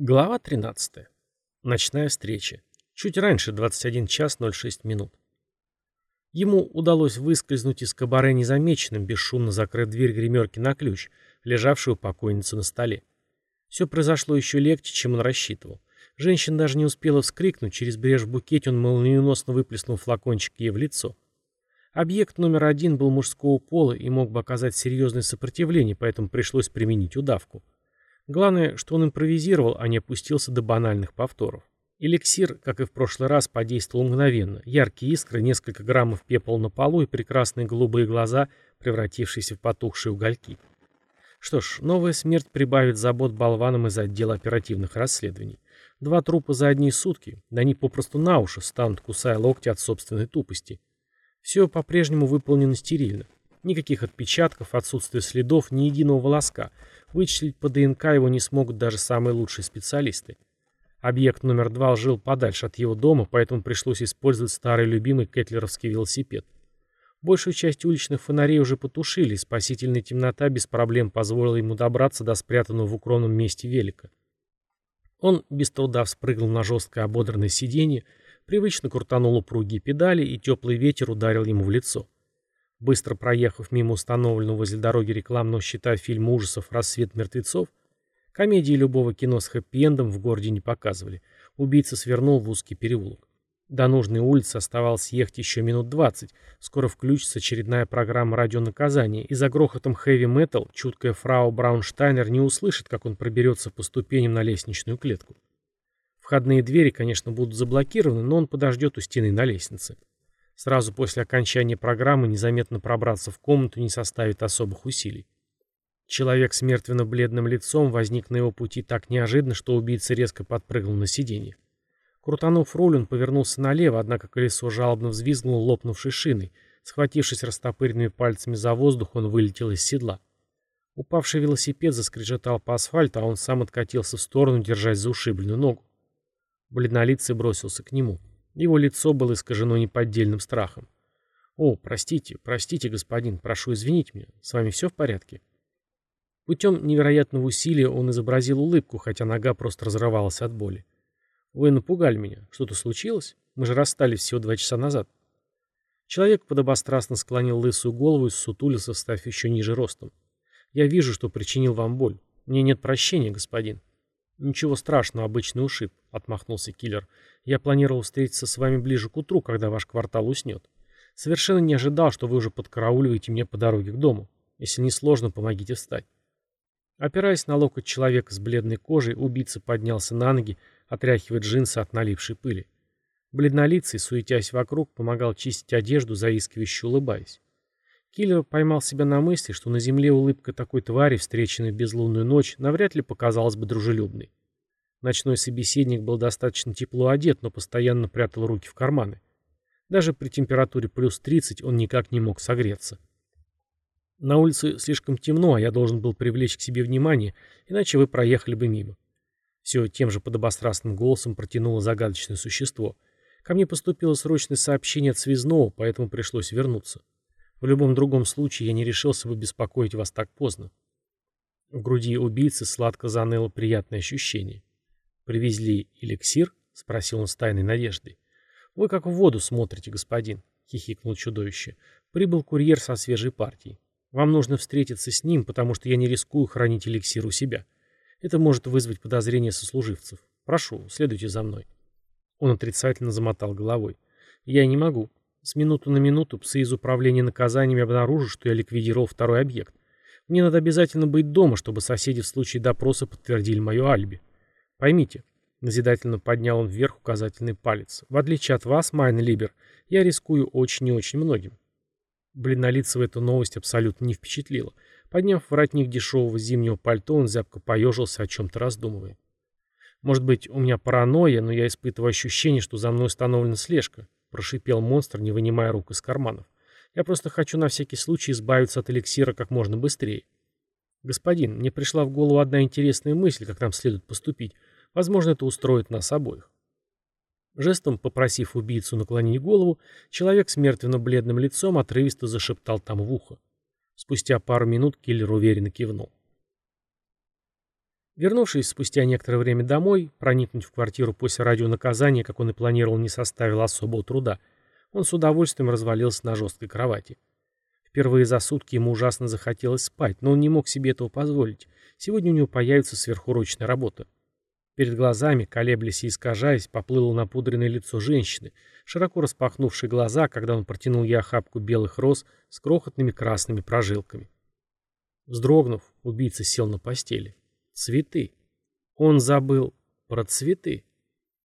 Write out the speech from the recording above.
Глава 13. Ночная встреча. Чуть раньше, 21 час 06 минут. Ему удалось выскользнуть из кабаре незамеченным, бесшумно закрыв дверь гримерки на ключ, лежавшую покойницу на столе. Все произошло еще легче, чем он рассчитывал. Женщина даже не успела вскрикнуть, через брешь в букете он молниеносно выплеснул флакончик ей в лицо. Объект номер один был мужского пола и мог бы оказать серьезное сопротивление, поэтому пришлось применить удавку. Главное, что он импровизировал, а не опустился до банальных повторов. Эликсир, как и в прошлый раз, подействовал мгновенно. Яркие искры, несколько граммов пепла на полу и прекрасные голубые глаза, превратившиеся в потухшие угольки. Что ж, новая смерть прибавит забот болванам из отдела оперативных расследований. Два трупа за одни сутки, да они попросту на уши станут, кусая локти от собственной тупости. Все по-прежнему выполнено стерильно. Никаких отпечатков, отсутствия следов, ни единого волоска – Вычислить по ДНК его не смогут даже самые лучшие специалисты. Объект номер два жил подальше от его дома, поэтому пришлось использовать старый любимый кетлеровский велосипед. Большую часть уличных фонарей уже потушили, и спасительная темнота без проблем позволила ему добраться до спрятанного в укромном месте велика. Он без труда вспрыгнул на жесткое ободранное сиденье, привычно крутанул упругие педали, и теплый ветер ударил ему в лицо. Быстро проехав мимо установленного возле дороги рекламного щита фильма ужасов «Рассвет мертвецов», комедии любого кино с хэппи-эндом в городе не показывали, убийца свернул в узкий переулок. До нужной улицы оставалось ехать еще минут двадцать. Скоро включится очередная программа радионаказания, и за грохотом хэви-метал чуткая фрау Браунштайнер не услышит, как он проберется по ступеням на лестничную клетку. Входные двери, конечно, будут заблокированы, но он подождет у стены на лестнице. Сразу после окончания программы незаметно пробраться в комнату не составит особых усилий. Человек с мертвенно-бледным лицом возник на его пути так неожиданно, что убийца резко подпрыгнул на сиденье. Крутанув руль, он повернулся налево, однако колесо жалобно взвизгнуло лопнувшей шиной. Схватившись растопыренными пальцами за воздух, он вылетел из седла. Упавший велосипед заскрежетал по асфальту, а он сам откатился в сторону, держась за ушибленную ногу. Бледнолицый бросился к нему. Его лицо было искажено неподдельным страхом. «О, простите, простите, господин, прошу извинить меня. С вами все в порядке?» Путем невероятного усилия он изобразил улыбку, хотя нога просто разрывалась от боли. «Вы напугали меня. Что-то случилось? Мы же расстались всего два часа назад». Человек подобострастно склонил лысую голову и ссутулился, став еще ниже ростом. «Я вижу, что причинил вам боль. Мне нет прощения, господин». «Ничего страшного, обычный ушиб», — отмахнулся киллер. «Я планировал встретиться с вами ближе к утру, когда ваш квартал уснет. Совершенно не ожидал, что вы уже подкарауливаете мне по дороге к дому. Если не сложно, помогите встать». Опираясь на локоть человека с бледной кожей, убийца поднялся на ноги, отряхивая джинсы от налипшей пыли. Бледнолицый, суетясь вокруг, помогал чистить одежду, заискивающе улыбаясь. Киллер поймал себя на мысли, что на земле улыбка такой твари, встреченной в безлунную ночь, навряд ли показалась бы дружелюбной. Ночной собеседник был достаточно тепло одет, но постоянно прятал руки в карманы. Даже при температуре плюс 30 он никак не мог согреться. На улице слишком темно, а я должен был привлечь к себе внимание, иначе вы проехали бы мимо. Все тем же подобострастным голосом протянуло загадочное существо. Ко мне поступило срочное сообщение от связного, поэтому пришлось вернуться. В любом другом случае я не решился бы беспокоить вас так поздно. В груди убийцы сладко заныло приятное ощущение. «Привезли эликсир?» — спросил он с тайной надеждой. «Вы как в воду смотрите, господин», — хихикнул чудовище. «Прибыл курьер со свежей партией. Вам нужно встретиться с ним, потому что я не рискую хранить эликсир у себя. Это может вызвать подозрения сослуживцев. Прошу, следуйте за мной». Он отрицательно замотал головой. «Я не могу. С минуту на минуту псы из управления наказаниями обнаружат, что я ликвидировал второй объект. Мне надо обязательно быть дома, чтобы соседи в случае допроса подтвердили мое алиби. Поймите, назидательно поднял он вверх указательный палец. В отличие от вас, Майн Либер, я рискую очень и очень многим. Бледнолицего эту новость абсолютно не впечатлила. Подняв воротник дешевого зимнего пальто, он зябко поежился, о чем-то раздумывая. Может быть, у меня паранойя, но я испытываю ощущение, что за мной установлена слежка. — прошипел монстр, не вынимая рук из карманов. «Я просто хочу на всякий случай избавиться от эликсира как можно быстрее». «Господин, мне пришла в голову одна интересная мысль, как нам следует поступить. Возможно, это устроит нас обоих». Жестом, попросив убийцу наклонить голову, человек с мертвенно-бледным лицом отрывисто зашептал там в ухо. Спустя пару минут киллер уверенно кивнул. Вернувшись спустя некоторое время домой, проникнуть в квартиру после радионаказания, как он и планировал, не составило особого труда, он с удовольствием развалился на жесткой кровати. Впервые за сутки ему ужасно захотелось спать, но он не мог себе этого позволить. Сегодня у него появится сверхурочная работа. Перед глазами, колеблясь и искажаясь, поплыло напудренное лицо женщины, широко распахнувшие глаза, когда он протянул ей охапку белых роз с крохотными красными прожилками. Вздрогнув, убийца сел на постели. Цветы. Он забыл про цветы.